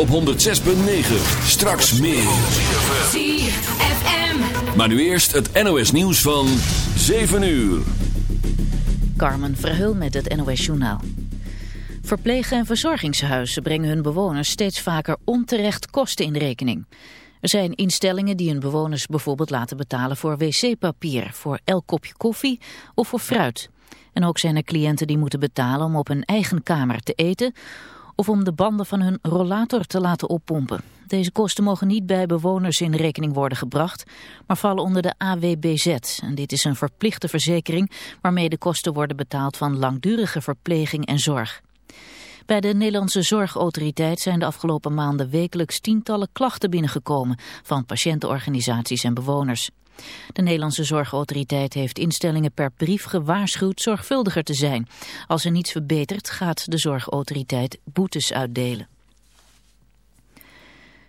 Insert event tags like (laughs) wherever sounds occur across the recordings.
op 106.9. Straks meer. ZFM. Maar nu eerst het NOS nieuws van 7 uur. Carmen Verheul met het NOS Journaal. Verpleeg- en verzorgingshuizen brengen hun bewoners steeds vaker onterecht kosten in rekening. Er zijn instellingen die hun bewoners bijvoorbeeld laten betalen voor wc-papier, voor elk kopje koffie of voor fruit. En ook zijn er cliënten die moeten betalen om op hun eigen kamer te eten of om de banden van hun rollator te laten oppompen. Deze kosten mogen niet bij bewoners in rekening worden gebracht, maar vallen onder de AWBZ. En dit is een verplichte verzekering waarmee de kosten worden betaald van langdurige verpleging en zorg. Bij de Nederlandse Zorgautoriteit zijn de afgelopen maanden wekelijks tientallen klachten binnengekomen van patiëntenorganisaties en bewoners. De Nederlandse Zorgautoriteit heeft instellingen per brief gewaarschuwd zorgvuldiger te zijn. Als er niets verbetert gaat de Zorgautoriteit boetes uitdelen.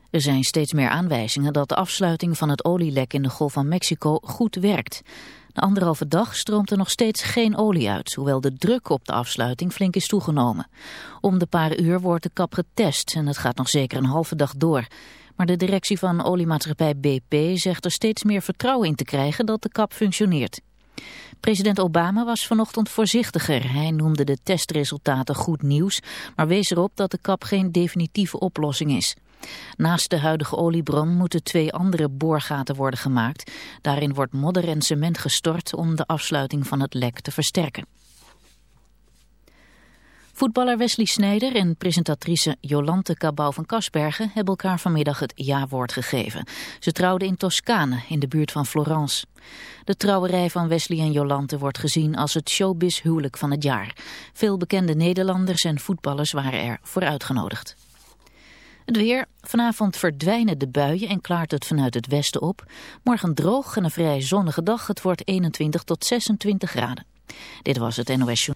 Er zijn steeds meer aanwijzingen dat de afsluiting van het olielek in de Golf van Mexico goed werkt. Na anderhalve dag stroomt er nog steeds geen olie uit, hoewel de druk op de afsluiting flink is toegenomen. Om de paar uur wordt de kap getest en het gaat nog zeker een halve dag door. Maar de directie van oliemaatschappij BP zegt er steeds meer vertrouwen in te krijgen dat de kap functioneert. President Obama was vanochtend voorzichtiger. Hij noemde de testresultaten goed nieuws, maar wees erop dat de kap geen definitieve oplossing is. Naast de huidige oliebron moeten twee andere boorgaten worden gemaakt. Daarin wordt modder en cement gestort om de afsluiting van het lek te versterken. Voetballer Wesley Snijder en presentatrice Jolante Cabau van Kasbergen hebben elkaar vanmiddag het ja-woord gegeven. Ze trouwden in Toscane, in de buurt van Florence. De trouwerij van Wesley en Jolante wordt gezien als het showbiz huwelijk van het jaar. Veel bekende Nederlanders en voetballers waren er voor uitgenodigd. Het weer. Vanavond verdwijnen de buien en klaart het vanuit het westen op. Morgen droog en een vrij zonnige dag. Het wordt 21 tot 26 graden. Dit was het NOS Show.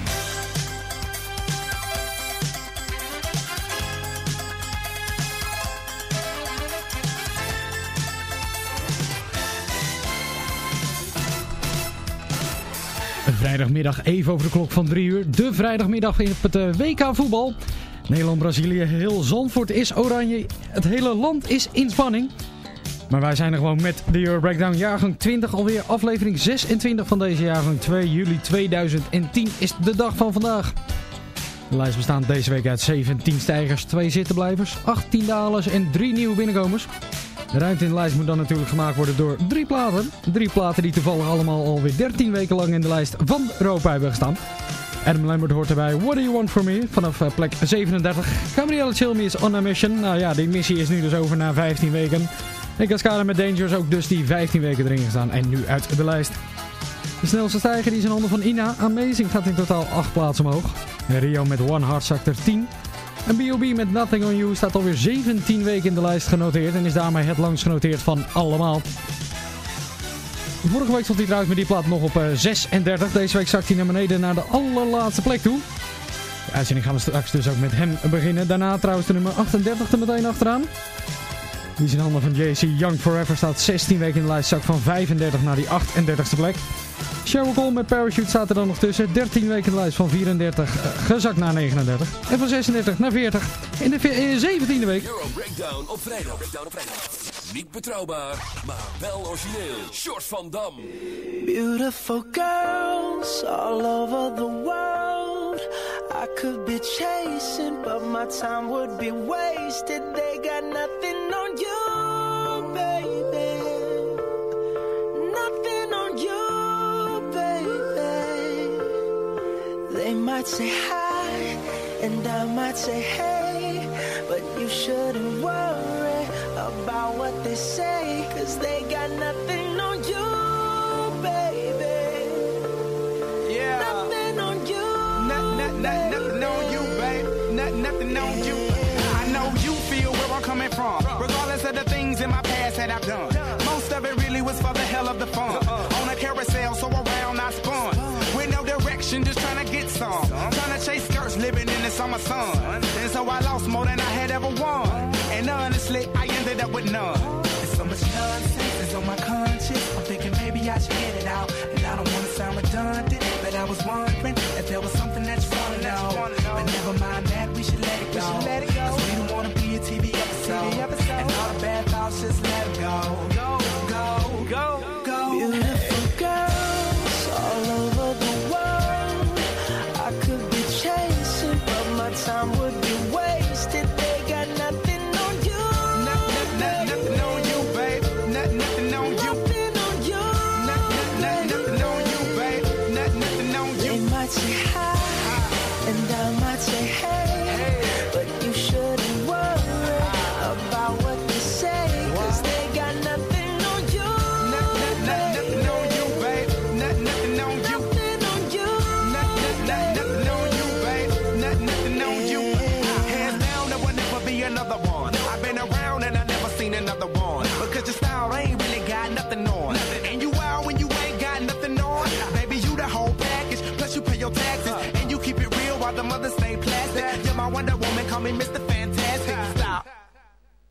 Vrijdagmiddag even over de klok van 3 uur. De vrijdagmiddag op het eh, WK voetbal. Nederland-Brazilië, heel Zandvoort is oranje. Het hele land is in spanning. Maar wij zijn er gewoon met de Euro Breakdown jaargang 20 alweer. Aflevering 26 van deze jaargang 2 juli 2010 is de dag van vandaag. De lijst bestaat deze week uit 17 stijgers, 2 zittenblijvers, 18 dalers en 3 nieuwe binnenkomers. De ruimte in de lijst moet dan natuurlijk gemaakt worden door drie platen. Drie platen die toevallig allemaal alweer 13 weken lang in de lijst van Europa hebben gestaan. Adam Lambert hoort erbij What Do You Want From Me vanaf eh, plek 37. Gabrielle Chilmi is on a mission. Nou ja, die missie is nu dus over na 15 weken. En Cascada met Dangerous ook dus die 15 weken erin gestaan en nu uit de lijst. De snelste stijger die is in handen van Ina. Amazing gaat in totaal 8 plaatsen omhoog. Rio met One Heart zakt er 10. En B.O.B. met Nothing On You staat alweer 17 weken in de lijst genoteerd. En is daarmee het langst genoteerd van allemaal. Vorige week stond hij trouwens met die plaat nog op eh, 36. Deze week zakt hij naar beneden naar de allerlaatste plek toe. De uitzending gaan we straks dus ook met hem beginnen. Daarna trouwens de nummer 38 er meteen achteraan. Die is in handen van JC Young Forever staat 16 weken in de lijst. Zak van 35 naar die 38ste plek. Sheryl Cole met Parachute staat er dan nog tussen. 13 weken in de lijst van 34 eh, gezakt naar 39. En van 36 naar 40 in de ve- eh, 17e week. Euro Breakdown op vrijdag. Breakdown op vrijdag. Niet betrouwbaar, maar wel origineel. Short van Dam. Beautiful girls all over the world. I could be chasing, but my time would be wasted. They got nothing on you, baby. Nothing on you, baby. They might say hi, and I might say hey, but you shouldn't worry about what they say, cause they got nothing on you, baby. Yeah. Nothing on you. Not, not, nothing on you, babe. Not, nothing on you. I know you feel where I'm coming from. Regardless of the things in my past that I've done. Most of it really was for the hell of the fun. On a carousel, so around I spun. With no direction, just trying to get some. Trying to chase skirts, living in the summer sun.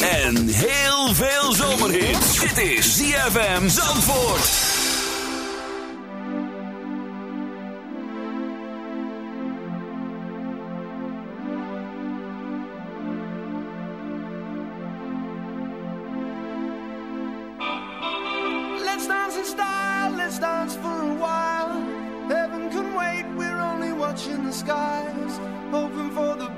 en heel veel zomerhits. Dit is ZFM Zandvoort. Let's dance in style, let's dance for a while. Heaven can wait, we're only watching the skies, hoping for the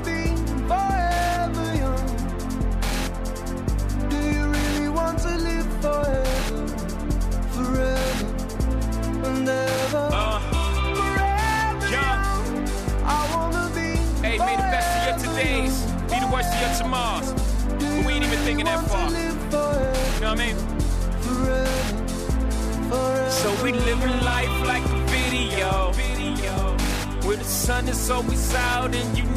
We ain't even thinking that far. You know what I mean? So we living life like a video. Where the sun is always out and you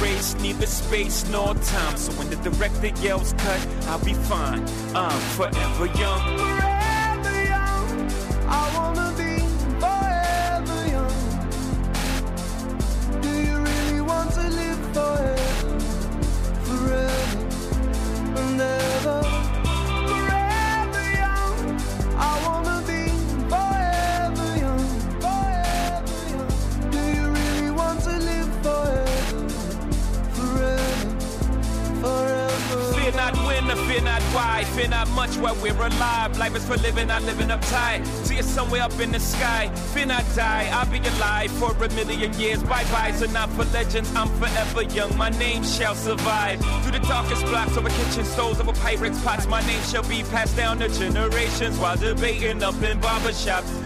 race, neither space nor time. So when the director yells cut, I'll be fine. I'm forever young. Forever young, I wanna be forever young. Do you really want to live forever? Forever and ever. Why. Fear not much while we're alive. Life is for living, not living uptight. See it somewhere up in the sky. Fear not die. I'll be alive for a million years. Bye byes are not for legends. I'm forever young. My name shall survive. Through the darkest blocks over kitchen stoves, over pirates' pots. My name shall be passed down to generations while debating up in barbershops.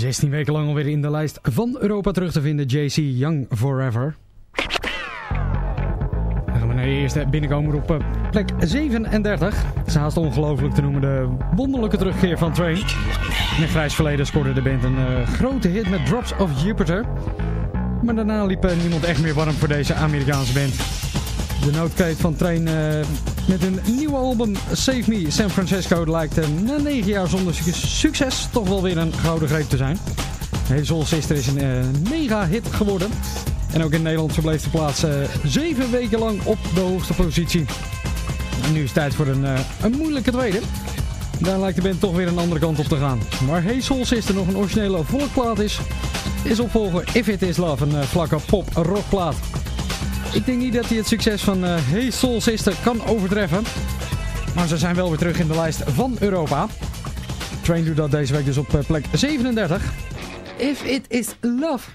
16 weken lang alweer in de lijst van Europa terug te vinden. JC Young Forever. Dan gaan we naar de eerste binnenkomer op eh, plek 37. Het is haast ongelooflijk te noemen de wonderlijke terugkeer van Train. In het grijs verleden scoorde de band een eh, grote hit met Drops of Jupiter. Maar daarna liep eh, niemand echt meer warm voor deze Amerikaanse band. De noodkreet van Train eh, met een nieuwe album Save Me San Francisco lijkt eh, na 9 jaar zonder su- succes toch wel weer een gouden greep te zijn. Soul Sister is een eh, mega hit geworden. En ook in Nederland verbleef de plaats eh 7 weken lang op de hoogste positie. Nu is het tijd voor een, een moeilijke tweede. Daar lijkt de band toch weer een andere kant op te gaan. Maar Soul Sister nog een originele volkplaat is, is opvolger If It Is Love, een vlakke pop-rockplaat. Ik denk niet dat hij het succes van eh, Hey Soul Sister kan overtreffen. Maar ze zijn wel weer terug in de lijst van Europa. Train doet dat deze week dus op eh, plek 37. If It Is Love.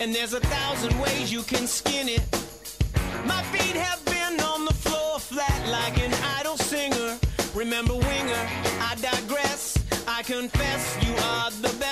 And there's a thousand ways you can skin it. Feet have been on the floor flat like an idle singer. Remember Winger, I digress. I confess you are the best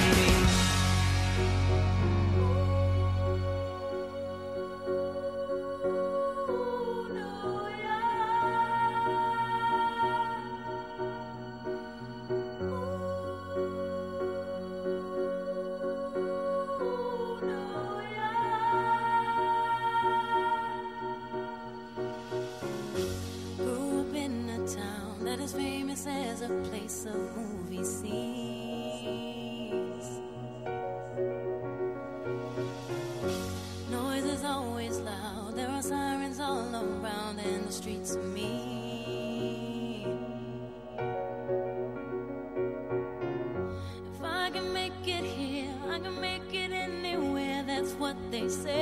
say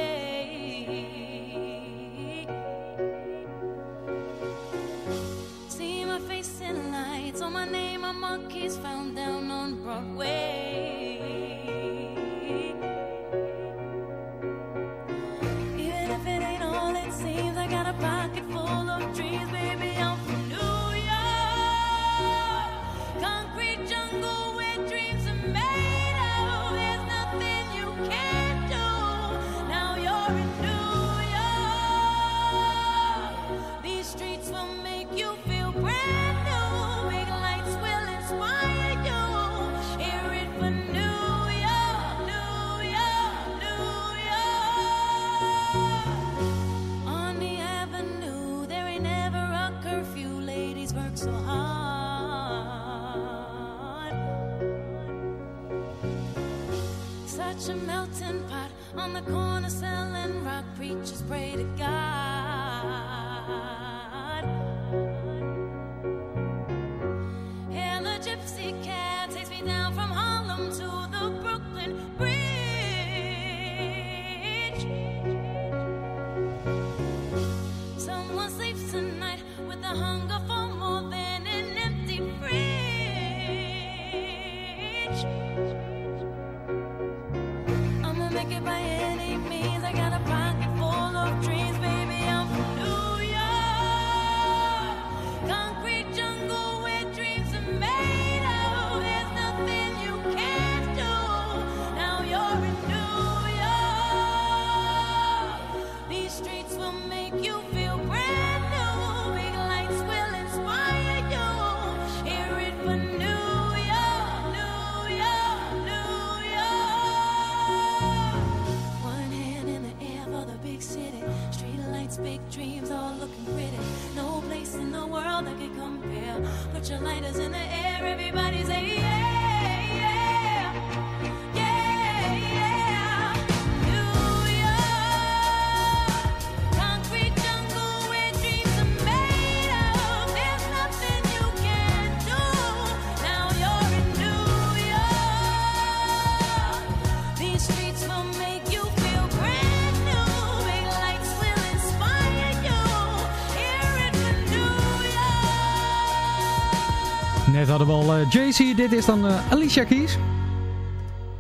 hadden we al eh, JC, dit is dan eh, Alicia Keys.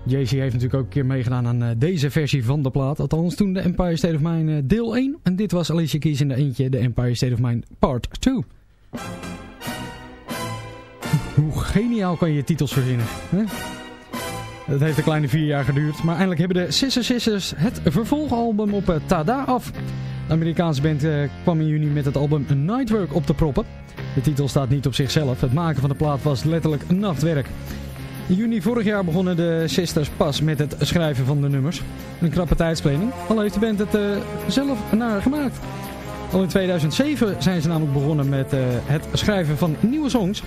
JC heeft natuurlijk ook een keer meegedaan aan eh, deze versie van de plaat. Althans toen de Empire State of Mind eh, deel 1. En dit was Alicia Keys in de eentje, de Empire State of Mind part 2. (laughs) Hoe geniaal kan je titels verzinnen? Hè? Het heeft een kleine vier jaar geduurd, maar eindelijk hebben de Sister Sisters het vervolgalbum op Tada af. De Amerikaanse band kwam in juni met het album Nightwork op te proppen. De titel staat niet op zichzelf, het maken van de plaat was letterlijk nachtwerk. In juni vorig jaar begonnen de Sisters pas met het schrijven van de nummers. Een krappe tijdsplanning, al heeft de band het eh, zelf naar gemaakt. Al in 2007 zijn ze namelijk begonnen met eh, het schrijven van nieuwe songs.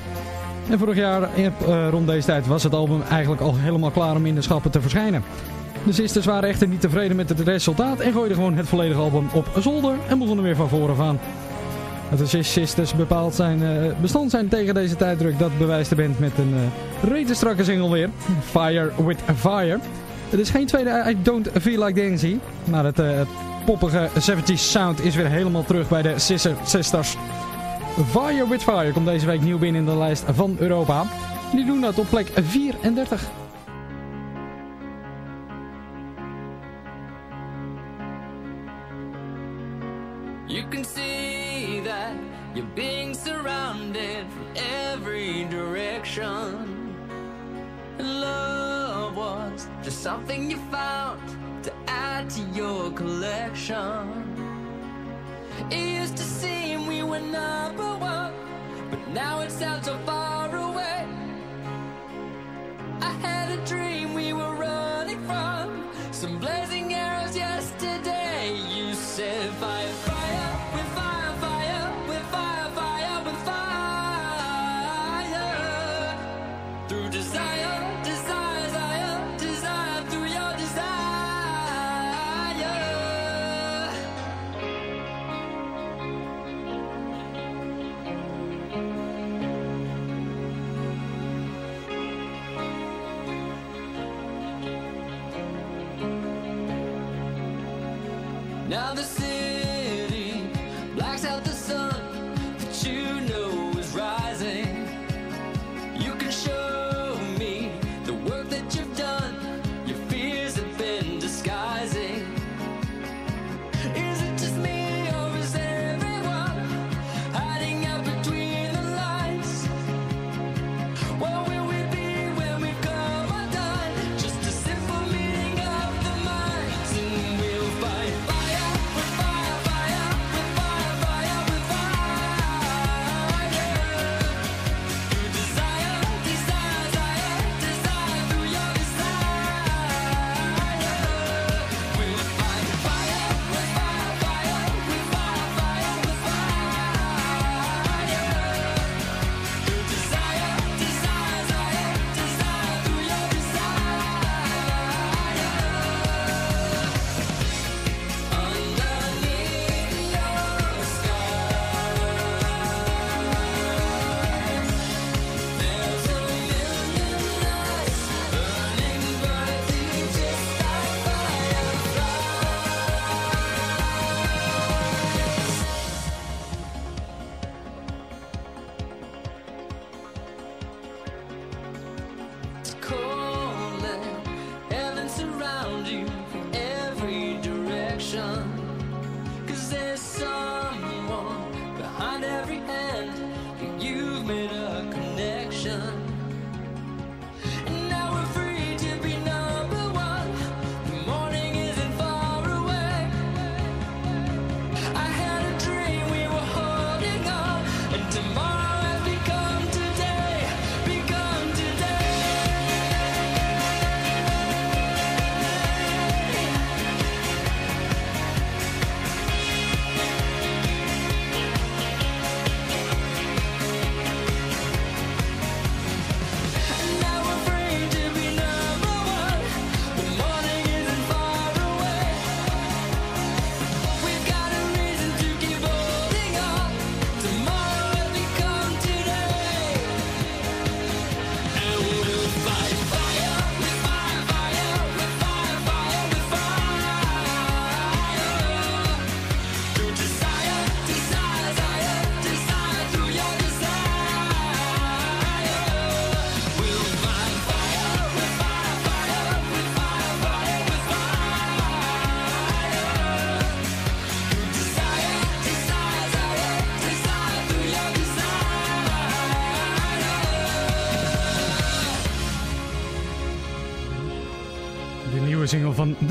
En vorig jaar, eh, rond deze tijd, was het album eigenlijk al helemaal klaar om in de schappen te verschijnen. De Sisters waren echter niet tevreden met het resultaat en gooiden gewoon het volledige album op zolder en begonnen weer van voren aan. Dat de Sis Sisters bepaald zijn, bestand zijn tegen deze tijddruk, dat bewijst de band met een uh, rete strakke single weer. Fire with Fire. Het is geen tweede I Don't Feel Like Dancing, maar het, eh, poppige 70s sound is weer helemaal terug bij de Sister Sisters. Fire with Fire komt deze week nieuw binnen in de lijst van Europa. Die doen dat op plek 34.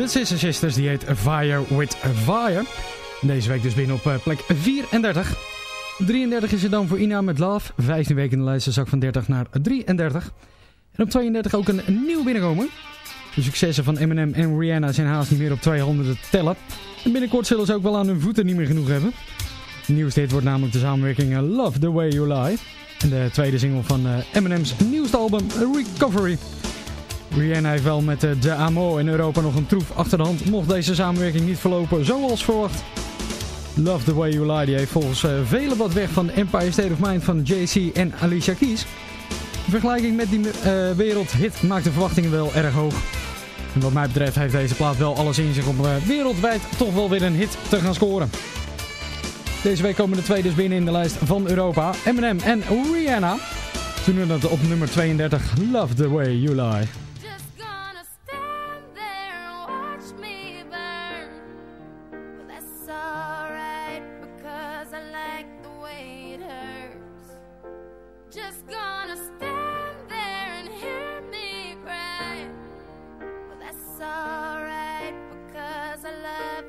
de Sister Sisters. Die heet Fire with Fire. Deze week dus binnen op eh, plek 34. 33 is er dan voor Ina met Love. 15 weken in de lijst, zak van 30 naar 33. En op 32 ook een nieuw binnenkomen. De successen van Eminem en Rihanna zijn haast niet meer op 200 te tellen. En binnenkort zullen ze ook wel aan hun voeten niet meer genoeg hebben. Nieuwste hit wordt namelijk de samenwerking eh, Love The Way You Lie. En de tweede single van eh, Eminem's nieuwste album Recovery. Rihanna heeft wel met eh, De Amo in Europa nog een troef achter de hand, mocht deze samenwerking niet verlopen zoals verwacht. Love the Way You Lie, die heeft volgens eh, velen wat weg van Empire State of Mind van JC en Alicia Keys. In vergelijking met die eh, wereldhit maakt de verwachtingen wel erg hoog. En wat mij betreft heeft deze plaat wel alles in zich om wereldwijd toch wel weer een hit te gaan scoren. Deze week komen de twee dus binnen in de lijst van Europa. Eminem en Rihanna. Toen we het op nummer 32, Love the Way You Lie.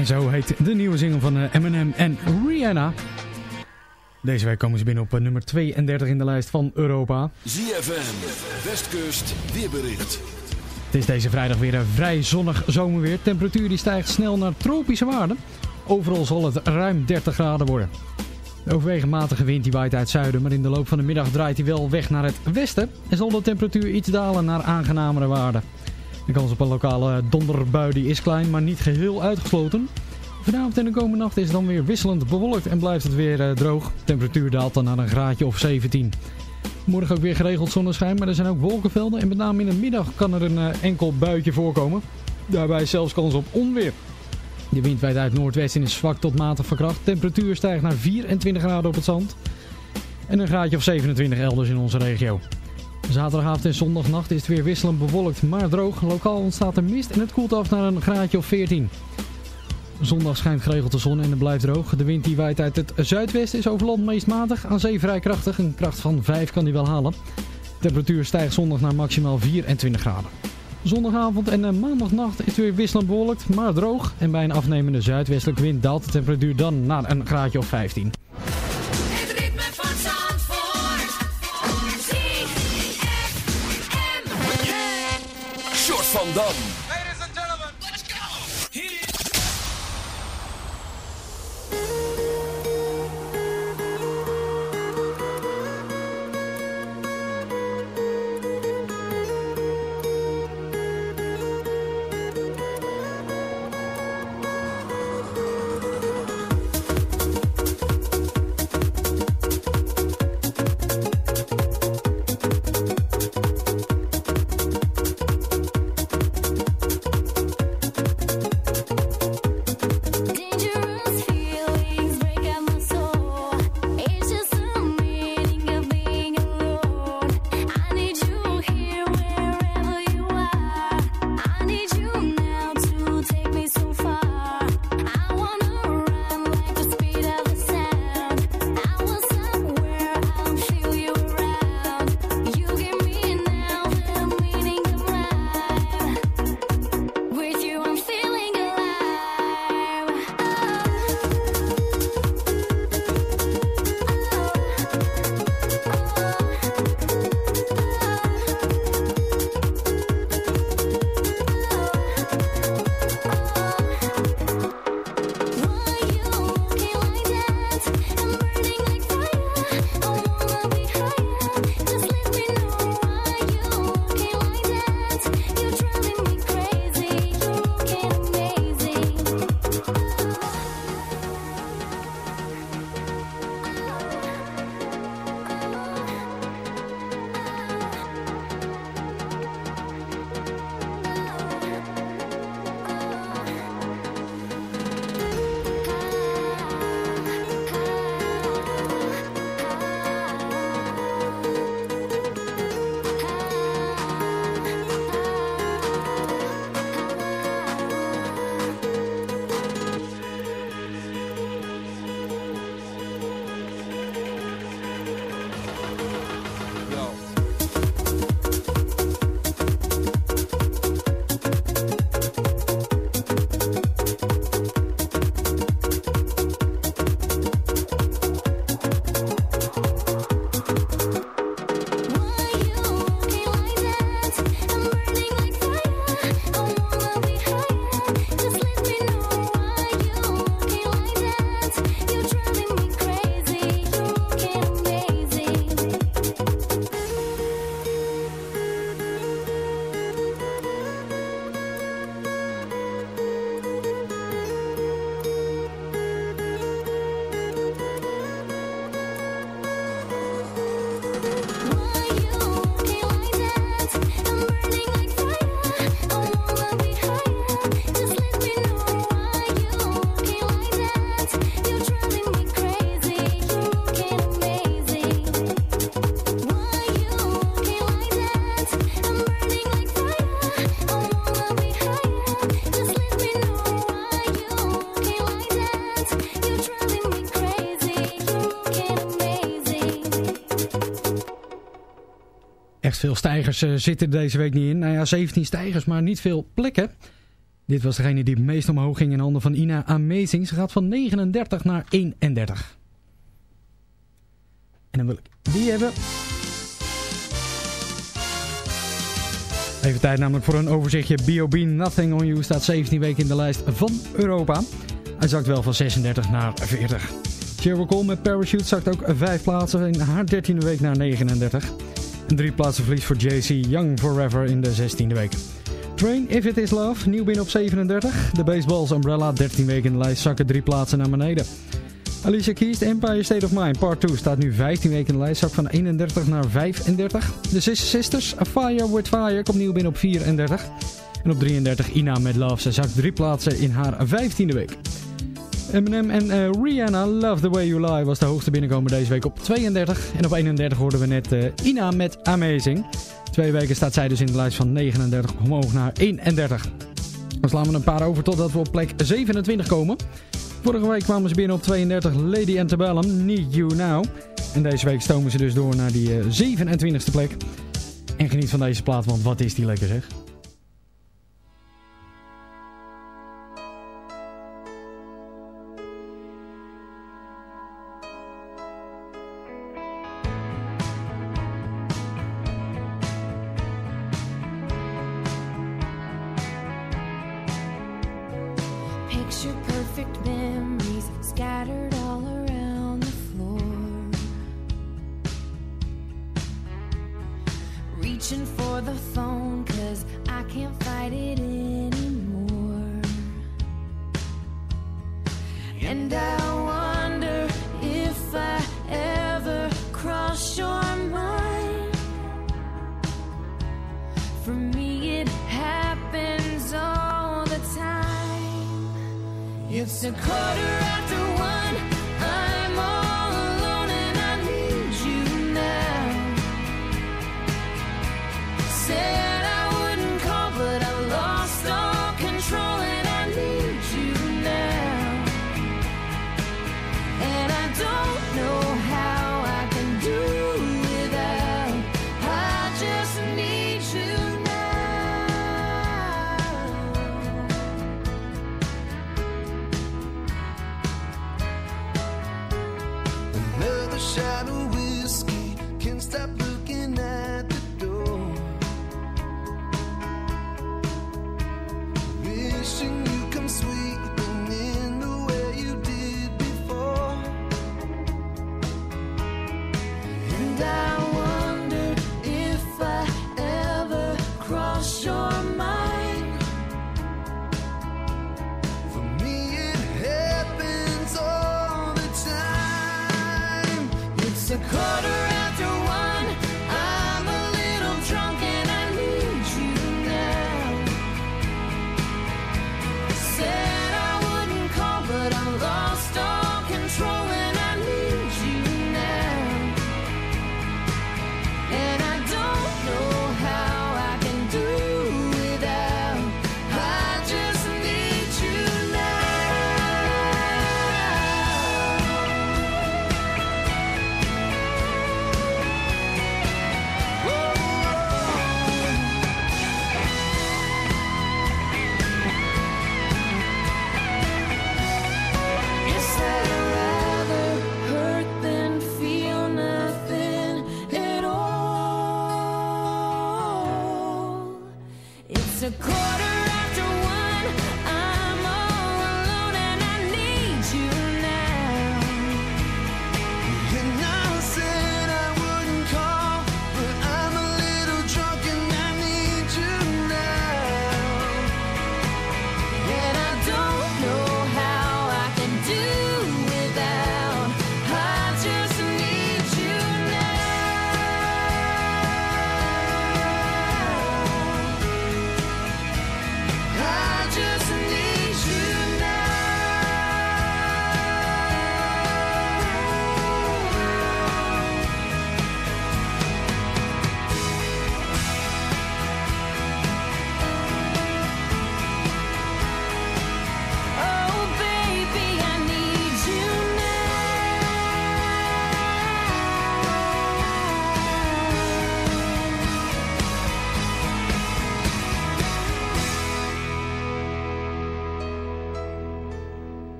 En zo heet de nieuwe single van eh, Eminem en Rihanna. Deze week komen ze binnen op eh, nummer 32 in de lijst van Europa. ZFM, Westkust, weerbericht. Het is deze vrijdag weer een vrij zonnig zomerweer. Temperatuur die stijgt snel naar tropische waarden. Overal zal het ruim 30 graden worden. De overwegend matige wind die waait uit zuiden, maar in de loop van de middag draait hij wel weg naar het westen. En zal de temperatuur iets dalen naar aangenamere waarden. De kans op een lokale donderbui die is klein, maar niet geheel uitgesloten. Vanavond en de komende nacht is het dan weer wisselend bewolkt en blijft het weer eh, droog. De temperatuur daalt dan naar een graadje of 17. Morgen ook weer geregeld zonneschijn, maar er zijn ook wolkenvelden. En met name in de middag kan er een eh, enkel buitje voorkomen. Daarbij zelfs kans op onweer. De wind waait uit noordwesten is zwak tot matig van kracht. Temperatuur stijgt naar 24 graden op het zand. En een graadje of 27 elders in onze regio. Zaterdagavond en zondagnacht is het weer wisselend bewolkt, maar droog. Lokaal ontstaat er mist en het koelt af naar een graadje of 14. Zondag schijnt geregeld de zon en het blijft droog. De wind die waait uit het zuidwesten is over land meest matig. Aan zee vrij krachtig. Een kracht van 5 kan die wel halen. De temperatuur stijgt zondag naar maximaal 24 graden. Zondagavond en eh, maandagnacht is het weer wisselend bewolkt, maar droog. En bij een afnemende zuidwestelijke wind daalt de temperatuur dan naar een graadje of 15. Dam. Veel stijgers eh, zitten deze week niet in. Nou ja, 17 stijgers, maar niet veel plekken. Dit was degene die het meest omhoog ging in handen van Ina Amazing. Ze gaat van 39 naar 31. En dan wil ik die hebben. Even tijd namelijk voor een overzichtje. B.O.B. Nothing On You staat 17 weken in de lijst van Europa. Hij zakt wel van 36 naar 40. Cheryl Cole met Parachute zakt ook 5 plaatsen in haar 13e week naar 39. 3 plaatsen verlies voor JC Young Forever in de 16e week. Train If It Is Love, nieuw binnen op 37. De Baseballs Umbrella, 13 weken in de lijst, zakken 3 plaatsen naar beneden. Alicia Keys, Empire State of Mind, part 2, staat nu 15 weken in de lijst, zak van 31 naar 35. De Sister Sisters, A Fire With Fire, komt nieuw binnen op 34. En op 33 Ina met Love, ze zakt 3 plaatsen in haar 15e week. Eminem en eh, Rihanna, Love The Way You Lie, was de hoogste binnenkomen deze week op 32. En op 31 hoorden we net eh, Ina met Amazing. Twee weken staat zij dus in de lijst van 39 omhoog naar 31. Dan slaan we een paar over totdat we op plek 27 komen. Vorige week kwamen ze binnen op 32 Lady Antebellum, Need You Now. En deze week stomen ze dus door naar die eh, 27e plek. En geniet van deze plaat, want wat is die lekker zeg.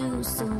do so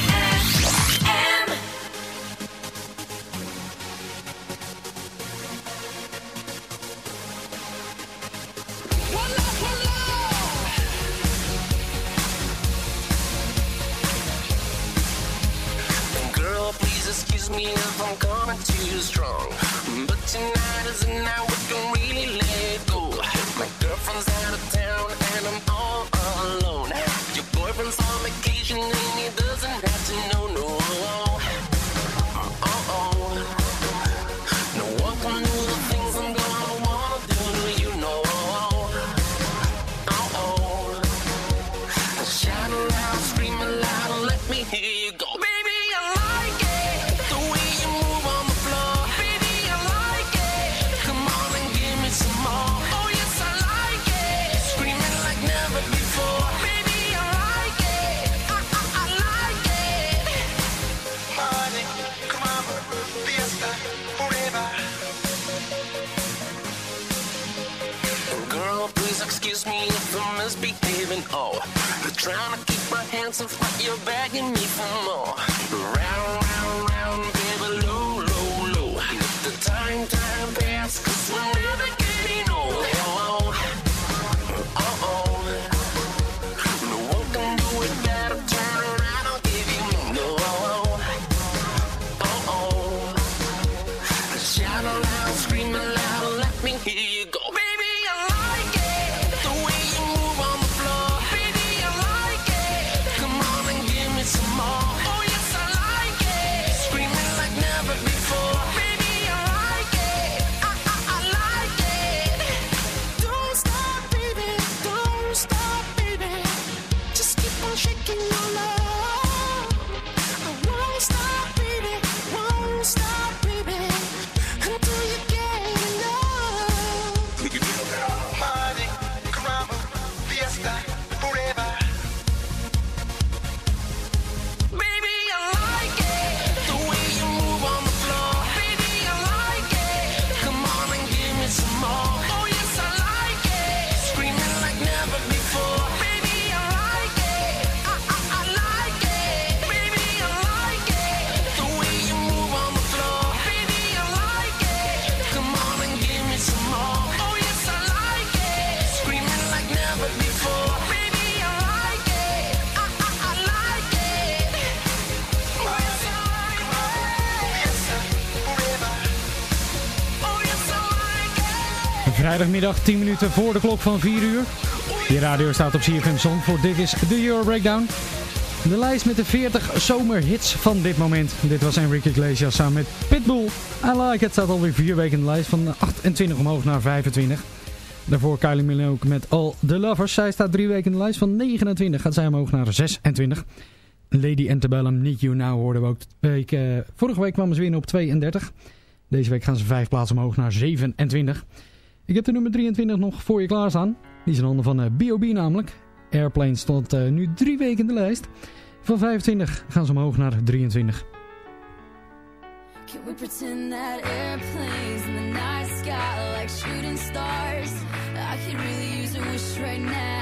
Vrijdagmiddag 10 minuten voor de klok van 4 uur. Je radio staat op CFM Zandvoort. Dit is de Euro Breakdown. De lijst met de 40 zomerhits van dit moment. Dit was Enrique Iglesias samen met Pitbull. I Like It staat alweer 4 weken in de lijst. Van 28 omhoog naar 25. Daarvoor Kylie Minogue met All The Lovers. Zij staat 3 weken in de lijst. Van 29 gaat zij omhoog naar 26. Lady Antebellum, Need You Now hoorden we ook. Week, uh, vorige week kwamen ze weer op 32. Deze week gaan ze 5 plaatsen omhoog naar 27. Ik heb de nummer 23 nog voor je klaarstaan. Die is in handen van B.O.B. namelijk. Airplane stond uh, nu 3 weken in de lijst. Van 25 gaan ze omhoog naar 23. Can we pretend that airplanes in the night sky like shooting stars? I could really use a wish right now,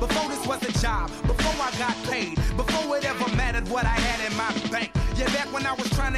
before this was a job, before I got paid, before it ever mattered what I had in my bank.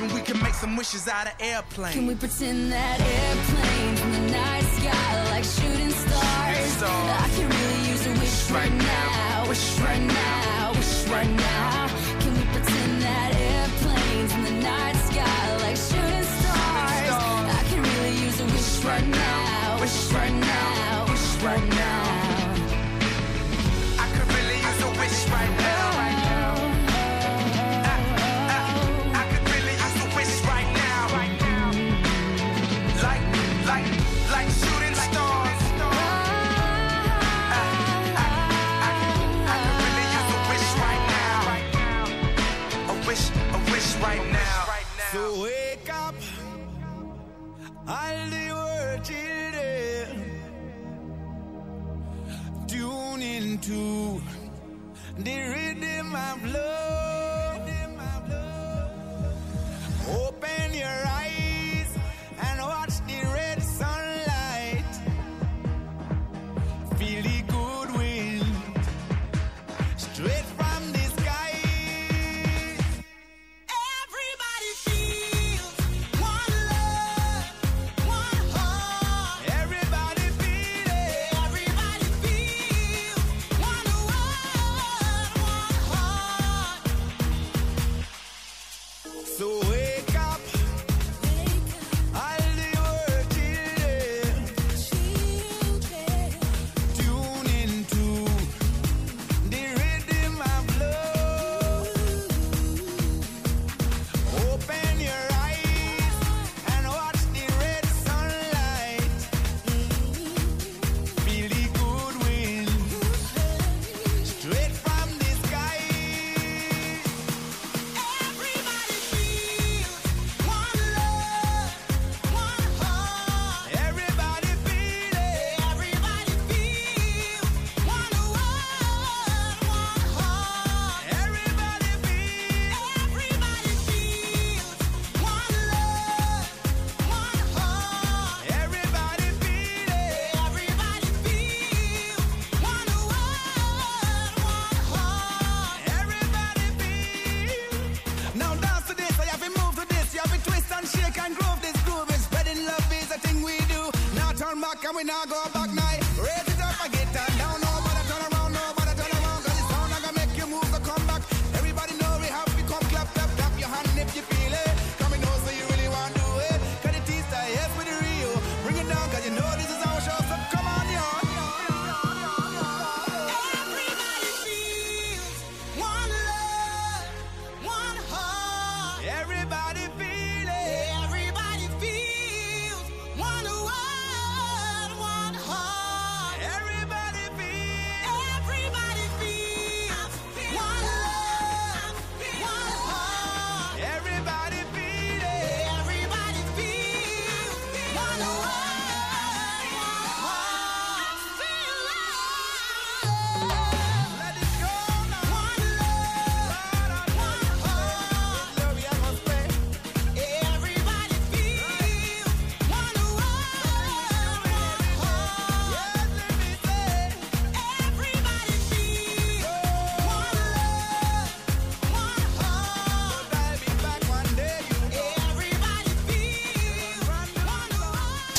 I'm we can make some wishes out of airplanes. Can we pretend that airplanes in the night sky like shooting stars? stars. I can really use a wish right now, wish right now, wish right now. Can we pretend that airplanes in the night sky like shooting stars? I can really use a wish right now, wish right now, wish right now. I could really use a wish right. Right now. All the world children. Tune into the rhythm of love. Open your eyes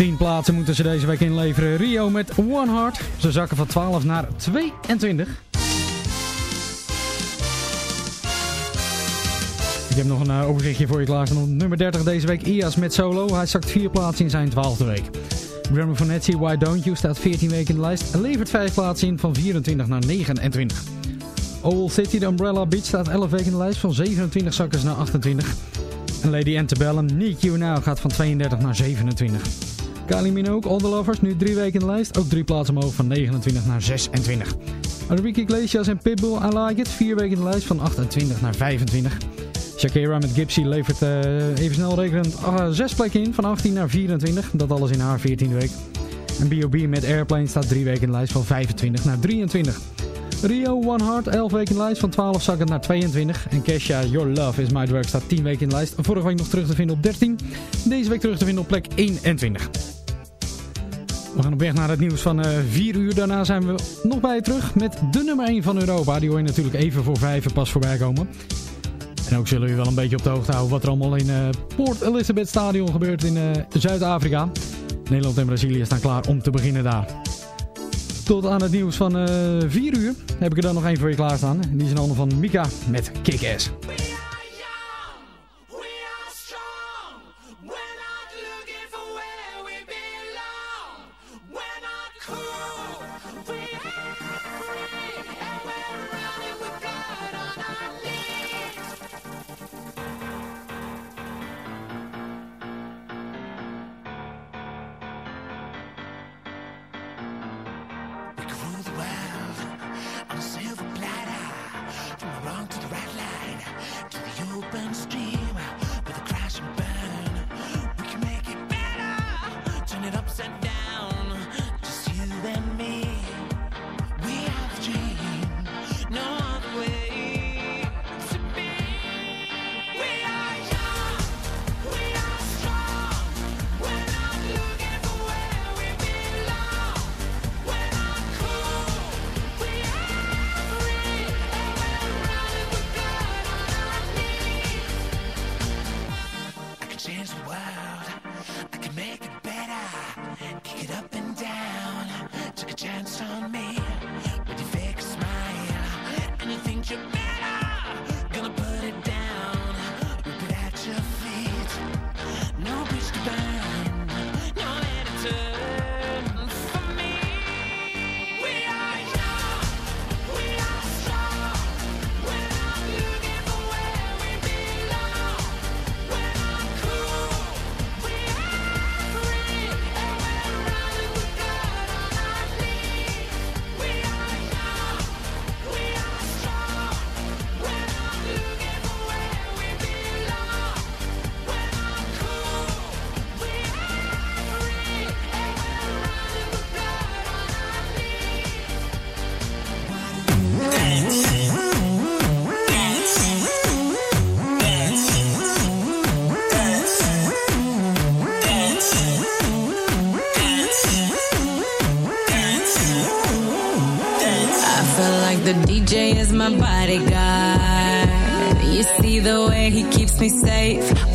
10 plaatsen moeten ze deze week inleveren. Rio met One Heart. Ze zakken van 12 naar 22. Ik heb nog een eh, overzichtje voor je klaarstaan. Nummer 30 deze week Ias met solo. Hij zakt 4 plaatsen in zijn 12e week. Grammar van Etsy, Why Don't You staat 14 weken in de lijst. Levert 5 plaatsen in van 24 naar 29. Old City, The Umbrella Beach staat 11 weken in de lijst. Van 27 zakken naar 28. En Lady Antebellum, Need You Now gaat van 32 naar 27. Kylie Minogue, All The Lovers, nu 3 weken in de lijst. Ook 3 plaatsen omhoog van 29 naar 26. Enrique Iglesias en Pitbull, I Like It, 4 weken in de lijst van 28 naar 25. Shakira met Gypsy levert eh, even snel rekenend 6 plekken in, van 18 naar 24. Dat alles in haar 14e week. En B.O.B. met Airplane staat 3 weken in de lijst van 25 naar 23. Rio One Heart, 11 weken in de lijst, van 12 zakken naar 22. En Kesha, Your Love Is My Drug staat 10 weken in de lijst. Vorige week nog terug te vinden op 13. Deze week terug te vinden op plek 21. We gaan op weg naar het nieuws van eh 4 uur. Daarna zijn we nog bij je terug met de nummer 1 van Europa. Die hoor je natuurlijk even voor 5 pas voorbij komen. En ook zullen we wel een beetje op de hoogte houden wat er allemaal in eh Port Elizabeth Stadion gebeurt in eh, Zuid-Afrika. Nederland en Brazilië staan klaar om te beginnen daar. Tot aan het nieuws van eh 4 uur heb ik er dan nog één voor je klaarstaan. Die is een ander van Mika met Kick-Ass.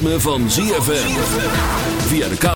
Ritme van ZFM. Via de